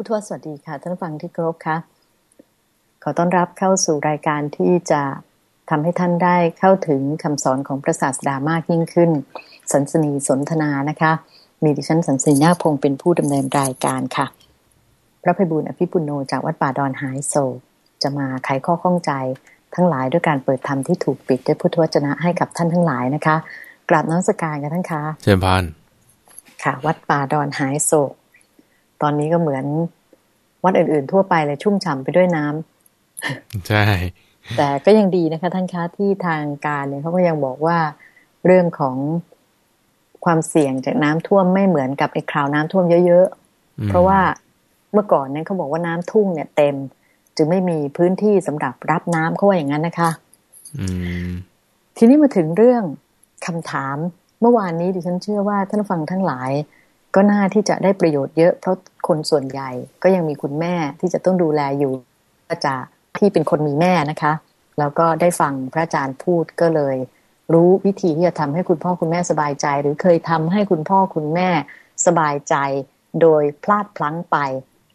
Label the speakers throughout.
Speaker 1: ผู้ทวสวัสดีค่ะ ท่านฟังที่เคารพค่ะ ขอต้อนรับเข้าสู่รายการที่จะทำให้ท่านได้เข้าถึงคำสอนของพระศาสดามากยิ่งขึ้น สันสนีสนทนานะคะ มีดิฉันสันสนีนาพงเป็นผู้ดำเนินรายการค่ะ พระภัยบุญอภิปุโนจากวัดป่าดอนหายโศกจะมาไขข้อข้องใจทั้งหลายด้วยการเปิดธรรมที่ถูกปิดด้วยพุทธวจนะให้กับท่านทั้งหลายนะคะ กราบน้อมสการกันท่านคะ
Speaker 2: เชิญพาน
Speaker 1: ค่ะ วัดป่าดอนหายโศก ตอนนี้ก็เหมือนวัดอื่นๆ ทั่วไปเลยชุ่มฉ่าไปด้วยน้ำ
Speaker 2: ใช่
Speaker 1: แต่ก็ยังดีนะคะ ท่านคะที่ทางการเนี่ยเขาก็ยังบอกว่าเรื่องของความเสี่ยงจากน้ำท่วมไม่เหมือนกับไอ้คราวน้ำท่วมเยอะๆ เพราะว่าเมื่อก่อนเนี่ยเขาบอกว่าน้ำทุ่งเนี่ยเต็ม จึงไม่มีพื้นที่สำหรับรับน้ำเขาว่าอย่างนั้นนะคะทีนี้มาถึงเรื่องคำถามเมื่อวานนี้ดิฉันเชื่อว่าท่านฟังทั้งหลาย ก็น่าที่จะได้ประโยชน์เยอะ เพราะคนส่วนใหญ่ก็ยังมีคุณแม่ที่จะต้องดูแลอยู่ก็จะที่เป็นคนมีแม่นะคะ แล้วก็ได้ฟังพระอาจารย์พูดก็เลย รู้วิธีที่จะทำให้คุณพ่อคุณแม่สบายใจ หรือเคยทำให้คุณพ่อคุณแม่สบายใจ โดยพลาดพลั้งไป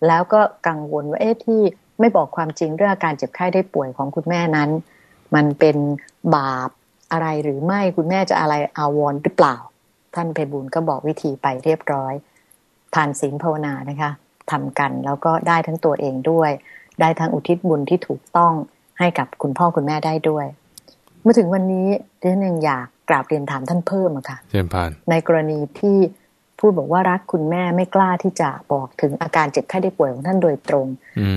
Speaker 1: แล้วก็กังวลว่าเอ๊ะที่ไม่บอกความจริงเรื่องอาการเจ็บไข้ได้ป่วยของคุณแม่นั้น มันเป็นบาปอะไรหรือไม่คุณแม่จะอะไรอาวรหรือเปล่า ท่านเพบุญก็บอกวิธีไปเรียบร้อยผ่านศีลภาวนานะคะทำกันแล้วก็ได้ทั้งตัวเองด้วย ได้ทั้งอุทิศบุญที่ถูกต้องให้กับคุณพ่อคุณแม่ได้ด้วย เมื่อถึงวันนี้ดิฉันยังอยากกราบเรียนถามท่านเพิ่มอะค่ะ
Speaker 2: เรียนผ่าน
Speaker 1: ในกรณีที่พูดบอกว่ารักคุณแม่ไม่กล้าที่จะบอกถึงอาการเจ็บไข้ได้ป่วยของท่านโดยตรง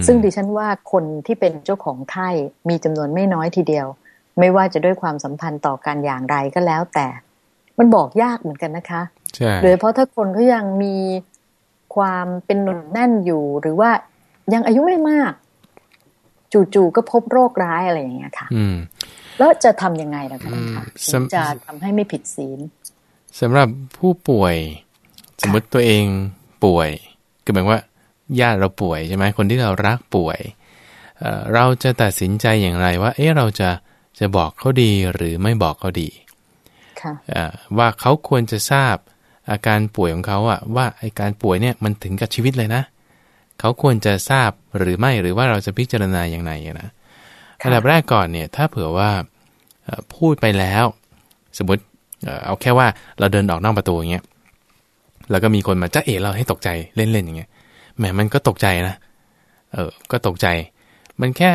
Speaker 1: ซึ่งดิฉันว่าคนที่เป็นเจ้าของไข้มีจำนวนไม่น้อยทีเดียว ไม่ว่าจะด้วยความสัมพันธ์ต่อกันอย่างไรก็แล้วแต่ มันบอกยากเหมือนกันนะคะ
Speaker 2: ใช่
Speaker 1: โดยเพราะถ้าคนเขายังมีความเป็นหนุนแน่นอยู่ หรือว่ายังอายุไม่มาก จู่ๆก็พบโรคร้ายอะไรอย่างเงี้ยค่ะ
Speaker 2: อืม
Speaker 1: แล้วจะทํำยังไงล่ะคะจะทำให้ไม่ผิดศีล
Speaker 2: สำหรับผู้ป่วย สมมติตัวเองป่วยคือหมายว่าญาติเราป่วยใช่ไหมคนที่เรารักป่วย เราจะตัดสินใจอย่างไรว่า เอ๊ะเราจะจะบอกเขาดีหรือไม่บอกเขาดี ว่าเขาควรจะทราบอาการป่วยของเขาอะว่าไอการป่วยเนี่ยมันถึงกับชีวิตเลยนะ เขาควรจะทราบหรือไม่หรือว่าเราจะพิจารณาอย่างไรนะอันดับแรกก่อนเนี่ยถ้าเผื่อว่าพูดไปแล้ว สมมติเอาแค่ว่าเราเดินออกนอกประตูอย่างเงี้ยแล้วก็มีคนมาจ้าเอ๋เราให้ตกใจเล่นๆอย่างเงี้ยแหมมันก็ตกใจนะเออก็ตกใจ มันแค่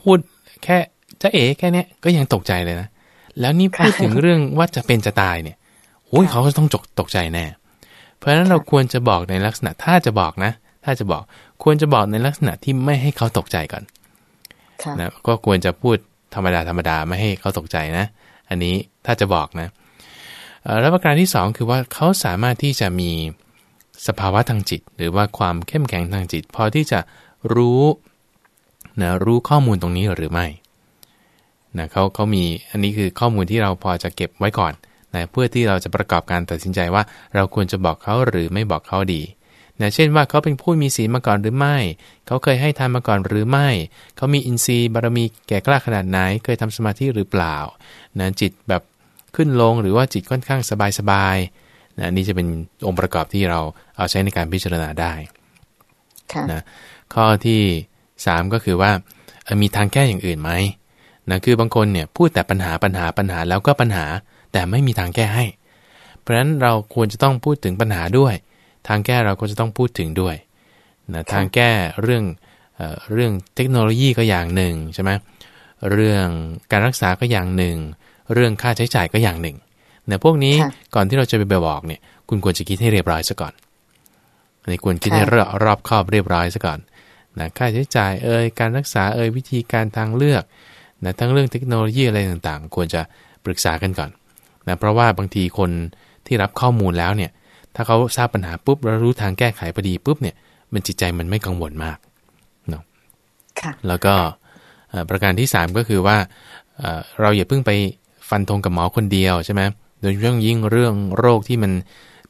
Speaker 2: พูดแค่จ้าเอ๋แค่เนี้ยก็ยังตกใจเลยนะ แล้วนี่พูดถึงเรื่องว่าจะเป็นจะตายเนี่ยโอ้ยเขาก็ต้องจกตกใจแน่ เพราะฉะนั้นเราควรจะบอกในลักษณะถ้าจะบอกนะ ถ้าจะบอกควรจะบอกในลักษณะที่ไม่ให้เขาตกใจก่อนนะก็ควรจะพูดธรรมดาธรรมดาไม่ให้เขาตกใจนะ อันนี้ถ้าจะบอกนะแล้วประการที่ 2 คือว่าเขาสามารถที่จะมีสภาวะทางจิต หรือว่าความเข้มแข็งทางจิต พอที่จะรู้นะรู้ข้อมูลตรงนี้หรือไม่ นะเขาเขามีอันนี้คือข้อมูลที่เราพอจะเก็บไว้ก่อนนะเพื่อที่เราจะประกอบการตัดสินใจว่า เราควรจะบอกเขาหรือไม่บอกเขาดีนะเช่นว่าเขาเป็นผู้มีศีลมาก่อนหรือไม่ เขาเคยให้ทานมาก่อนหรือไม่ เขามีอินทรีย์บารมีแก่กล้าขนาดไหน เคยทำสมาธิหรือเปล่านะจิตแบบขึ้นลงหรือว่าจิตค่อนข้างสบายๆนะนี่จะเป็นองค์ประกอบที่เราเอาใช้ในการพิจารณาได้นะข้อที่ 3 ก็คือว่ามีทางแก้อย่างอื่นไหม นะคือบางคนเนี่ยพูดแต่ปัญหาปัญหาปัญหาแล้วก็ปัญหาแต่ไม่มีทางแก้ให้ เพราะฉะนั้นเราควรจะต้องพูดถึงปัญหาด้วย ทางแก้เราก็จะต้องพูดถึงด้วยนะทางแก้เรื่องเอเรื่องเทคโนโลยีก็อย่างหนึ่งใช่ไหมเรื่องการรักษาก็อย่างหนึ่ง เรื่องค่าใช้จ่ายก็อย่างหนึ่งเนี่ยพวกนี้ก่อนที่เราจะไปบอกเนี่ย คุณควรจะคิดให้เรียบร้อยซะก่อนในควรคิดให้รอบครอบเรียบร้อยซะก่อนนะค่าใช้จ่ายเอ่ยการรักษาเอ่ยวิธีการทางเลือก นะทั้งเรื่องเทคโนโลยีอะไรต่างๆ ควรจะปรึกษากันก่อนนะเพราะว่าบางทีคนที่รับข้อมูลแล้วเนี่ยถ้าเขาทราบปัญหาปุ๊บแล้วรู้ทางแก้ไขพอดีปุ๊บเนี่ยมันจิตใจมันไม่กังวลมากเนาะแล้วก็ประการที่ 3 ก็คือว่าเราอย่าเพิ่งไปฟันธงกับหมอคนเดียวใช่ไหมโดยเฉพาะยิ่งเรื่องโรคที่มัน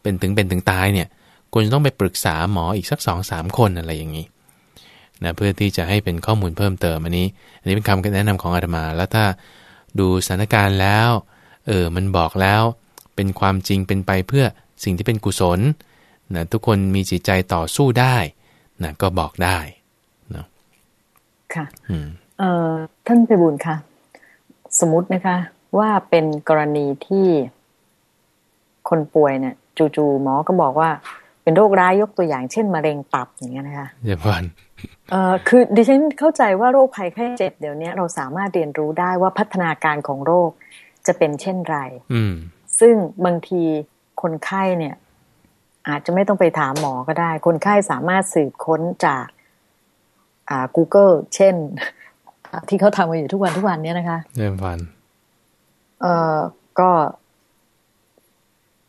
Speaker 2: เป็นถึงเป็นถึงตายเนี่ยควรจะต้องไปปรึกษาหมออีกสักสองสามคนอะไรอย่างนี้ นะเพื่อที่จะให้เป็นข้อมูลเพิ่มเติมอันนี้ อันนี้เป็นคำแนะนำของอาตมา แล้วถ้าดูสถานการณ์แล้ว เออมันบอกแล้ว เป็นความจริงเป็นไปเพื่อสิ่งที่เป็นกุศลนะทุกคนมีจิตใจต่อสู้ได้นะก็บอกได้เนาะ
Speaker 1: ค่ะ
Speaker 2: อืม
Speaker 1: เอ่อท่านไปบุญค่ะ สมมตินะคะ ว่าเป็นกรณีที่คนป่วยเนี่ย จู่ๆหมอก็บอกว่า เป็นโรคร้ายยกตัวอย่างเช่นมะเร็งตับอย่างเงี้ยนะคะ
Speaker 2: เดี๋ยวก่อน
Speaker 1: เอ่อคือดิฉันเข้าใจว่าโรคภัยไข้เจ็บเดี๋ยวนี้เราสามารถเรียนรู้ได้ว่าพัฒนาการของโรคจะเป็นเช่นไร
Speaker 2: อืม
Speaker 1: ซึ่งบางทีคนไข้เนี่ย อาจจะไม่ต้องไปถามหมอก็ได้ คนไข้สามารถสืบค้นจากอ่า Google เช่น ที่เขาทำกันอยู่ทุกวันทุกวันเนี้ยนะคะ
Speaker 2: เดี๋ยวก่อน
Speaker 1: เอ่อก็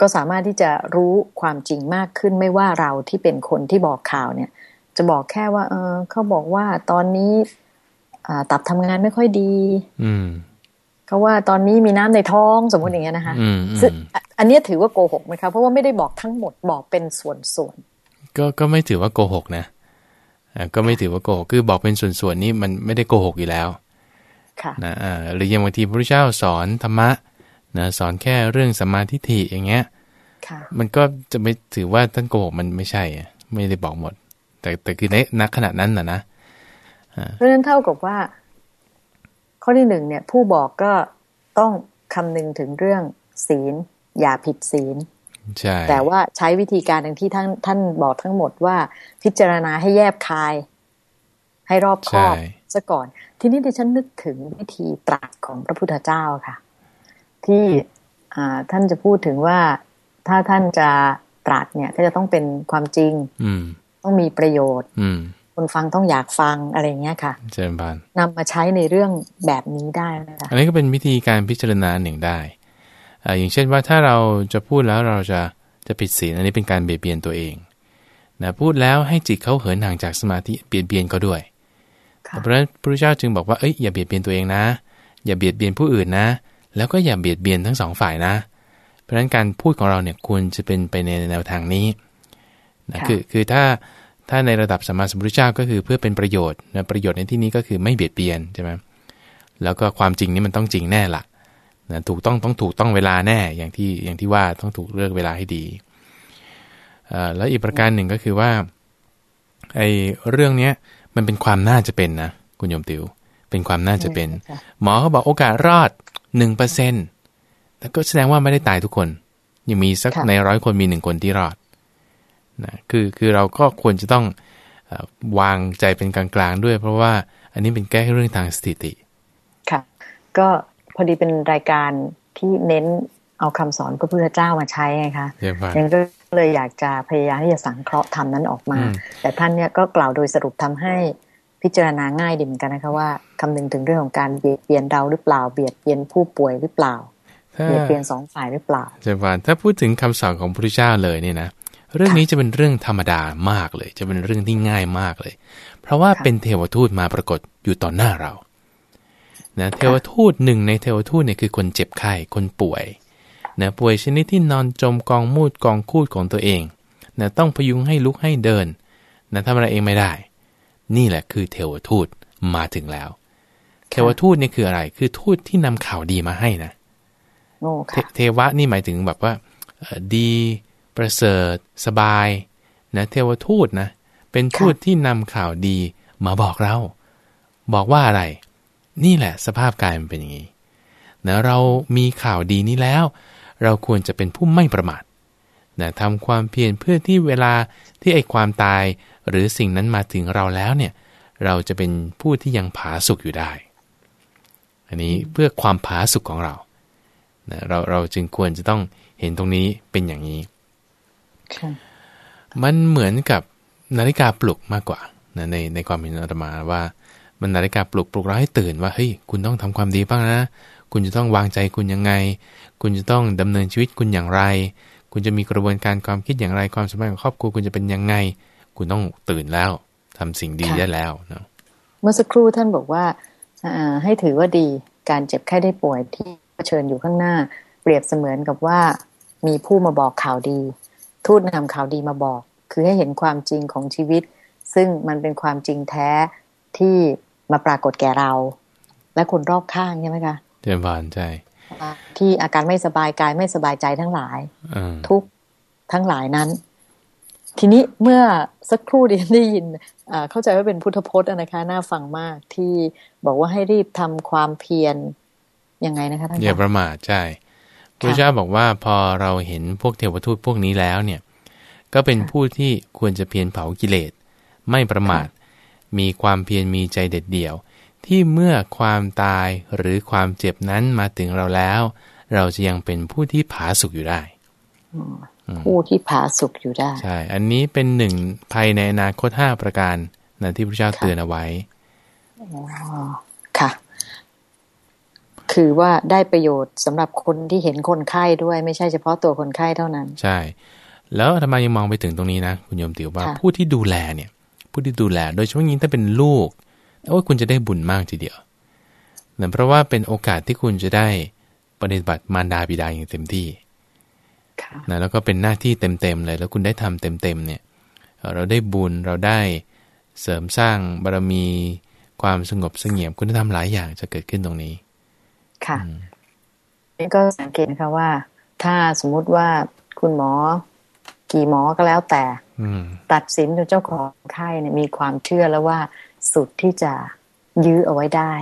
Speaker 1: ก็สามารถที่จะรู้ความจริงมากขึ้นไม่ว่าเราที่เป็นคนที่บอกข่าวเนี่ย จะบอกแค่ว่า เออเขาบอกว่าตอนนี้อ่าตับทำงานไม่ค่อยดี
Speaker 2: อืม
Speaker 1: เขาว่าตอนนี้มีน้ำในท้องสมมติอย่างเงี้ยนะคะ
Speaker 2: อืมอื
Speaker 1: ซึ่ง
Speaker 2: ม
Speaker 1: อะอันเนี้ยถือว่าโกหกไหมคะเพราะว่าไม่ได้บอกทั้งหมดบอกเป็นส่วน
Speaker 2: ก็ก็ไม่ถือว่าโกหกนะอ่าก็ไม่ถือว่าโกหกคือบอกเป็นส่วนๆนี้มันไม่ได้โกหกอยู่แล้ว
Speaker 1: ๆค่ะ
Speaker 2: นะอ่าหรืออย่างบางทีพระพุทธเจ้าสอนธรรมะ นะสอนแค่เรื่องสัมมาทิฏฐิอย่างเงี้ย
Speaker 1: ค่ะ
Speaker 2: มันก็จะไม่ถือว่าท่านโกหกมันไม่ใช่อะไม่ได้บอกหมด แต่แต่คือในณขณะนั้นน่ะนะ
Speaker 1: เพราะฉะนั้นเท่ากับว่า ข้อที่หนึ่งเนี่ย ผู้บอกก็ต้องคำนึงถึงเรื่องศีล อย่าผิดศีล
Speaker 2: ใช่
Speaker 1: แต่ว่าใช้วิธีการอย่างที่ท่านท่านบอกทั้งหมดว่า พิจารณาให้แยบคาย ให้รอบคอบ
Speaker 2: ใช่
Speaker 1: ซะก่อน ทีนี้ดิฉันนึกถึงวิธีตรัสของพระพุทธเจ้าค่ะ ที่อ่าท่านจะพูดถึงว่าถ้าท่านจะตรัสเนี่ยก็จะต้องเป็นความจริง
Speaker 2: อืม
Speaker 1: ต้องมีประโยชน์
Speaker 2: อืม
Speaker 1: คนฟังต้องอยากฟังอะไรอย่างเงี้ยค่ะ
Speaker 2: เจริญพาน
Speaker 1: นำมาใช้ในเรื่องแบบนี้ได้นะคะ
Speaker 2: อันนี้ก็เป็นวิธีการพิจารณาหนึ่งได้อ่าอย่างเช่นว่าถ้าเราจะพูดแล้วเราจะจะผิดศีลอันนี้เป็นการเบียดเบียนตัวเองนะพูดแล้วให้จิตเขาเหินห่างจากสมาธิเบียดเบียนเขาด้วย
Speaker 1: ค่ะ
Speaker 2: เพราะฉะนั้นพระพุทธเจ้าจึงบอกว่าเอ้ยอย่าเบียดเบียนตัวเองนะ อย่าเบียดเบียนผู้อื่นนะ แล้วก็อย่าเบียดเบียนทั้งสองฝ่ายนะ เพราะฉะนั้นการพูดของเราเนี่ยควรจะเป็นไปในแนวทางนี้นะ
Speaker 1: ค่ะ
Speaker 2: คือคือถ้าถ้าในระดับสัมมาสัมพุทธเจ้าก็คือเพื่อเป็นประโยชน์นะประโยชน์ในที่นี้ก็คือไม่เบียดเบียนใช่ไหมแล้วก็ความจริงนี่มันต้องจริงแน่ละนะถูกต้องต้องถูกต้องเวลาแน่อย่างที่อย่างที่ว่าต้องถูกเลือกเวลาให้ดีเอ่อแล้วอีกประการหนึ่งก็คือว่าไอ้เรื่องเนี้ยมันเป็นความน่าจะเป็นนะคุณโยมติว เป็นความน่าจะเป็น
Speaker 1: ค่ะ
Speaker 2: หมอเขาบอกโอกาสรอด หนึ่งเปอร์เซ็นแต่ก็แสดงว่าไม่ได้ตายทุกคน ยังมีสัก
Speaker 1: ค่ะ
Speaker 2: ในร้อยคนมีหนึ่งคนที่รอดนะคือคือเราก็ควรจะต้องเออวางใจเป็นกลางๆด้วย เพราะว่าอันนี้เป็นแก้เรื่องทางสถิติ
Speaker 1: ค่ะ ก็พอดีเป็นรายการที่เน้นเอาคำสอนพระพุทธเจ้ามาใช้ไงคะ
Speaker 2: เรียกว่า
Speaker 1: ยังก็เลยอยากจะพยายามที่จะสังเคราะห์ธรรมนั้นออกมา
Speaker 2: อืม
Speaker 1: แต่ท่านเนี่ยก็กล่าวโดยสรุปทำให้ พิจารณาง่ายดีเหมือนกันนะคะว่าคำนึงถึงเรื่องของการเบียดเบียนเราหรือเปล่าเบียดเบียนผู้ป่วยหรือเปล่า
Speaker 2: ถ้า
Speaker 1: เบียดเบียนสองฝ่ายหรือเปล่า
Speaker 2: เรียกว่าถ้าพูดถึงคำสอนของพระพุทธเจ้าเลยเนี่ยนะเรื่องนี้จะเป็นเรื่องธรรมดามากเลย จะเป็นเรื่องที่ง่ายมากเลย เพราะว่า
Speaker 1: ค่ะ
Speaker 2: เป็นเทวทูตมาปรากฏอยู่ต่อหน้าเรานะเทวทูตหนึ่งในเทวทูตเนี่ยคือคนเจ็บไข้คนป่วยนะป่วยชนิดที่นอนจมกองมูดกองคูดของตัวเองนะต้องพยุงให้ลุกให้เดินนะทำอะไรเองไม่ได้ นี่แหละคือเทวทูตมาถึงแล้ว เทวทูตเนี่ยคืออะไร คือทูตที่นำข่าวดีมาให้นะ
Speaker 1: โง่
Speaker 2: เท
Speaker 1: ค่ะ
Speaker 2: เทวะนี่หมายถึงแบบว่าเอ่อดีประเสริฐ สบายนะเทวทูตนะ เป็นทูตที่นำข่าวดีมาบอกเรา บอกว่าอะไร นี่แหละสภาพกายมันเป็นอย่างนี้นะเรามีข่าวดีนี้แล้ว เราควรจะเป็นผู้ไม่ประมาท นะทำความเพียรเพื่อที่เวลาที่ไอ้ความตายหรือสิ่งนั้นมาถึงเราแล้วเนี่ยเราจะเป็นผู้ที่ยังผาสุกอยู่ได้ อันนี้เพื่อความผาสุกของเรานะเรา เราจึงควรจะต้องเห็นตรงนี้เป็นอย่างนี้
Speaker 1: ค่ะ
Speaker 2: มันเหมือนกับนาฬิกาปลุกมากกว่านะในในความเห็นอาตมาว่า มันนาฬิกาปลุกปลุกเราให้ตื่นว่าเฮ้ยคุณต้องทำความดีบ้างนะ คุณจะต้องวางใจคุณยังไง คุณจะต้องดำเนินชีวิตคุณอย่างไร คุณจะมีกระบวนการความคิดอย่างไรความสัมพันธ์กับครอบครัวคุณจะเป็นยังไง คุณต้องตื่นแล้วทำสิ่งดีได้แล้วเนาะ
Speaker 1: เมื่อสักครู่ท่านบอกว่าอ่าให้ถือว่าดีการเจ็บไข้ได้ป่วยที่เผชิญอยู่ข้างหน้า เปรียบเสมือนกับว่ามีผู้มาบอกข่าวดี ทูตนำข่าวดีมาบอก คือให้เห็นความจริงของชีวิต ซึ่งมันเป็นความจริงแท้ที่มาปรากฏแก่เรา และคนรอบข้างใช่ไหมคะ
Speaker 2: เจริญพรใช่
Speaker 1: ที่อาการไม่สบายกายไม่สบายใจทั้งหลาย
Speaker 2: อืม
Speaker 1: ทุกข์ทั้งหลายนั้น ทีนี้เมื่อสักครู่ดิฉันได้ยินเข้าใจว่าเป็นพุทธพจน์นะคะน่าฟังมากที่บอกว่าให้รีบทำความเพียรยังไงนะคะท่าน
Speaker 2: อย่าประมาทใช่พระเจ้าบอกว่าพอเราเห็นพวกเทวทูตพวกนี้แล้วเนี่ย ก็เป็นผู้ที่ควรจะเพียรเผากิเลส ไม่ประมาท มีความเพียรมีใจเด็ดเดี่ยว ที่เมื่อความตายหรือความเจ็บนั้นมาถึงเราแล้ว เราจะยังเป็นผู้ที่ผาสุกอยู่ได้
Speaker 1: ผู้ที่ผาสุกอยู่ได้
Speaker 2: ใช่ อันนี้เป็นหนึ่งภายในอนาคตห้าประการนะที่พระเจ้าเตือนเอาไว้
Speaker 1: ค่ะ คือว่าได้ประโยชน์สำหรับคนที่เห็นคนไข้ด้วย ไม่ใช่เฉพาะตัวคนไข้เท่านั้น
Speaker 2: ใช่ แล้วทำไมยังมองไปถึงตรงนี้นะ คุณโยมติวว่าผู้ที่ดูแลเนี่ย ผู้ที่ดูแล โดยเฉพาะยิ่งถ้าเป็นลูก โอ้คุณจะได้บุญมากทีเดียวเนื่องเพราะว่าเป็นโอกาสที่คุณจะได้ปฏิบัติมารดาบิดาอย่างเต็มที่นะแล้วก็เป็นหน้าที่เต็มๆเลย แล้วคุณได้ทำเต็มๆเนี่ย เราได้บุญเราได้เสริมสร้างบารมีความสงบสงเงียมคุณธรรมหลายอย่างจะเกิดขึ้นตรงนี้
Speaker 1: ค่ะนี่ก็สังเกตนะคะว่า ถ้าสมมุติว่าคุณหมอ กี่หมอก็แล้วแต่ตัดสินจนเจ้าของไข้เนี่ยมีความเชื่อแล้วว่า สุดที่จะยื้อเอาไว้ได้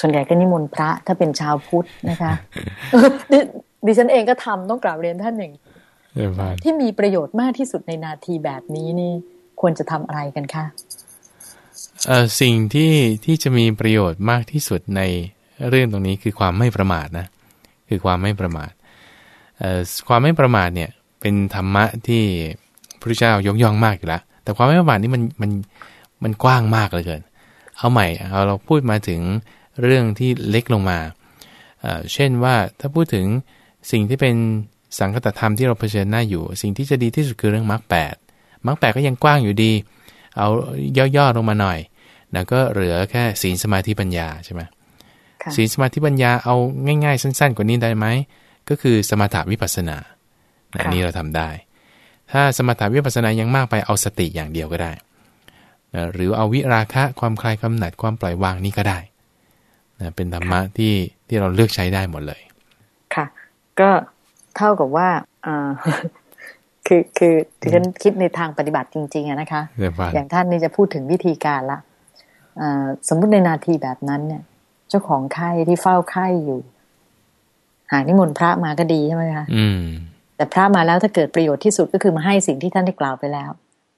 Speaker 1: ส่วนใหญ่ก็นิมนต์พระถ้าเป็นชาวพุทธนะคะดิฉันเองก็ทำต้องกราบเรียนท่านอย่างที่มีประโยชน์มากที่สุดในนาทีแบบนี้นี่ควรจะทำอะไรกันคะ
Speaker 2: เอ่อสิ่งที่ที่จะมีประโยชน์มากที่สุดในเรื่องตรงนี้คือความไม่ประมาทนะ คือความไม่ประมาทเอ่อความไม่ประมาทเนี่ยเป็นธรรมะที่พระเจ้ายกย่องมากอยู่แล้ว แต่ความไม่ประมาทนี่มันมันมันกว้างมากเลยเกิน เอาใหม่เอาเราพูดมาถึงเรื่องที่เล็กลงมาเเช่นว่าถ้าพูดถึงสิ่งที่เป็นสังคตธรรมที่เราเผชิญหน้าอยู่ สิ่งที่จะดีที่สุดคือเรื่องมรรคแปดมรรคแปดก็ยังกว้างอยู่ดี เอาย่อๆลงมาหน่อยนะก็เหลือแค่ศีลสมาธิปัญญาใช่ไหมศีลสมาธิปัญญาเอาง่าย ๆ สั้น ๆ กว่านี้ได้ไหมก็คือสมถาวิปัสสนาอันนี้เราทำได้ ถ้าสมถาวิปัสสนายังมากไปเอาสติอย่างเดียวก็ได้นะหรือเอาวิราคะความคลายกำหนัดความปล่อยวางนี่ก็ได้นะเป็นธรรมะที่ที่เราเลือกใช้ได้หมดเลย
Speaker 1: ค่ะ ก็เท่ากับว่าอ่าคือคือที่ฉันคิดในทางปฏิบัติจริงๆอะนะคะ อย่างท่านนี่จะพูดถึงวิธีการละสมมุติในนาทีแบบนั้นเนี่ย เจ้าของไข้ที่เฝ้าไข้อยู่ หากนิมนต์พระมาก็ดีใช่ไหมคะ แต่พระมาแล้วถ้าเกิดประโยชน์ที่สุดก็คือมาให้สิ่งที่ท่านได้กล่าวไปแล้ว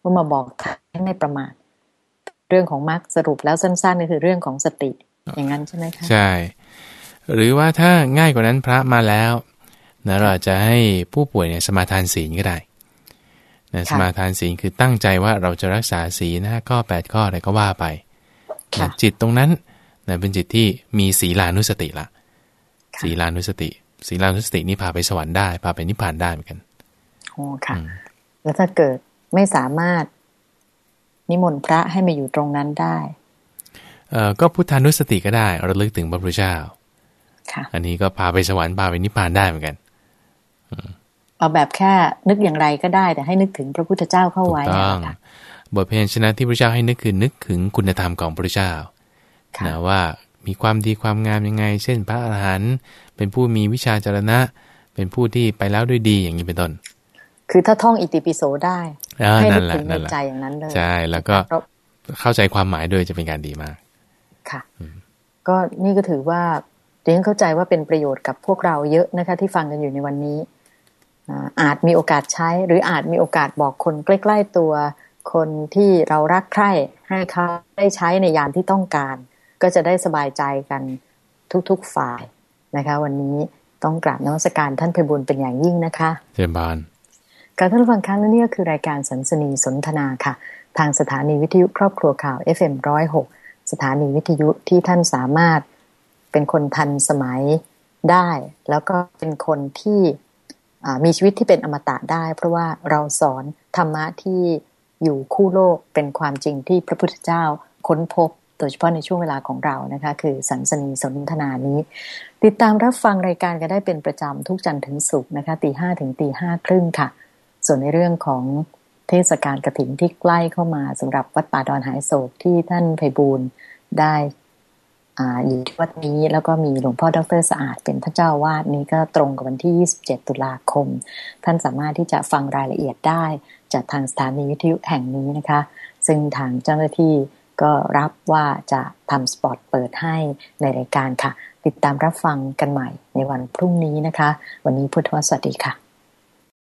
Speaker 1: ว่ามาบอกให้ไม่ประมาทเรื่องของมรรคสรุปแล้วสั้นๆก็คือเรื่องของสติอย่างนั้นใช่ไหมคะ
Speaker 2: ใช่ หรือว่าถ้าง่ายกว่านั้นพระมาแล้วนะเราจะให้ผู้ป่วยเนี่ยสมาทานศีลก็ได้นะสมาทานศีลคือตั้งใจว่าเราจะรักษาศีลห้าข้อแปดข้ออะไรก็ว่าไปนะจิตตรงนั้นนะเป็นจิตที่มีศีลานุสติละศีลานุสติ ศีลานุสตินี่พาไปสวรรค์ได้ พาไปนิพพานได้เหมือนกัน
Speaker 1: โอ้ค่ะ แล้วถ้าเกิดไม่สามารถนิมนต์พระให้มาอยู่ตรงนั้นได้
Speaker 2: เอ่อก็พุทธานุสติก็ได้ระลึกถึงพระพุทธเจ้าค่ะ อันนี้ก็พาไปสวรรค์พาไปนิพพานได้เหมือนกัน
Speaker 1: เอาแบบแค่นึกอย่างไรก็ได้ แต่ให้นึกถึงพระพุทธเจ้าเข้าไว้
Speaker 2: ต้องบทเพลงชนะที่พระเจ้าให้นึกคือนึกถึงคุณธรรมของพระเจ้านะว่า มีความดีความงามยังไง เช่นพระอรหันต์เป็นผู้มีวิชาจรณะ เป็นผู้ที่ไปแล้วด้วยดีอย่างนี้เป็นต้น
Speaker 1: คือถ้าท่องอิติปิโสได้
Speaker 2: ให้
Speaker 1: นึ
Speaker 2: กถึง
Speaker 1: ในใจอย่างนั้นเลย
Speaker 2: ใช่แล้วก็เข้าใจความหมายด้วยจะเป็นการดีมาก
Speaker 1: ค่ะ ก็นี่ก็ถือว่าดิฉันเข้าใจว่าเป็นประโยชน์กับพวกเราเยอะนะคะ ที่ฟังกันอยู่ในวันนี้อาจมีโอกาสใช้ หรืออาจมีโอกาสบอกคนใกล้ ๆ ตัวคนที่เรารักใคร่ให้เขาได้ใช้ในยามที่ต้องการ ก็จะได้สบายใจกันทุก ๆฝ่ายนะคะ วันนี้ต้องกราบนวัสการท่านเพบุญเป็นอย่างยิ่งนะคะ
Speaker 2: เจมบาน
Speaker 1: การท่านฟังครั้งและนี่ก็คือรายการสันสนีสนทนาค่ะ ทางสถานีวิทยุครอบครัวข่าว FM106 สถานีวิทยุที่ท่านสามารถเป็นคนทันสมัยได้ แล้วก็เป็นคนที่มีชีวิตที่เป็นอมตะได้ เพราะว่าเราสอนธรรมะที่อยู่คู่โลกเป็นความจริงที่พระพุทธเจ้าค้นพบ โดยเฉพาะในช่วงเวลาของเรานะคะ คือสันสนีสนทนานี้ ติดตามรับฟังรายการกันได้เป็นประจำทุกจันทร์ถึงศุกร์นะคะตีห้าถึงตีห้าครึ่งค่ะ ส่วนในเรื่องของเทศกาลกระถิ่นที่ใกล้เข้ามาสำหรับวัดป่าดอนหายโศกที่ท่านไพบูลได้อยู่ที่วัดนี้แล้วก็มีหลวงพ่อดรสะอาดเป็นท่านเจ้าวาดนี้ก็ตรงกับวันที่ 27 ตุลาคม ท่านสามารถที่จะฟังรายละเอียดได้จากทางสถานีวิทยุแห่งนี้นะคะ ซึ่งทางเจ้าหน้าที่ ก็รับว่าจะทำสปอตเปิดให้ในรายการค่ะ ติดตามรับฟังกันใหม่ในวันพรุ่งนี้นะคะ วันนี้พุทธวสวัสดีค่ะ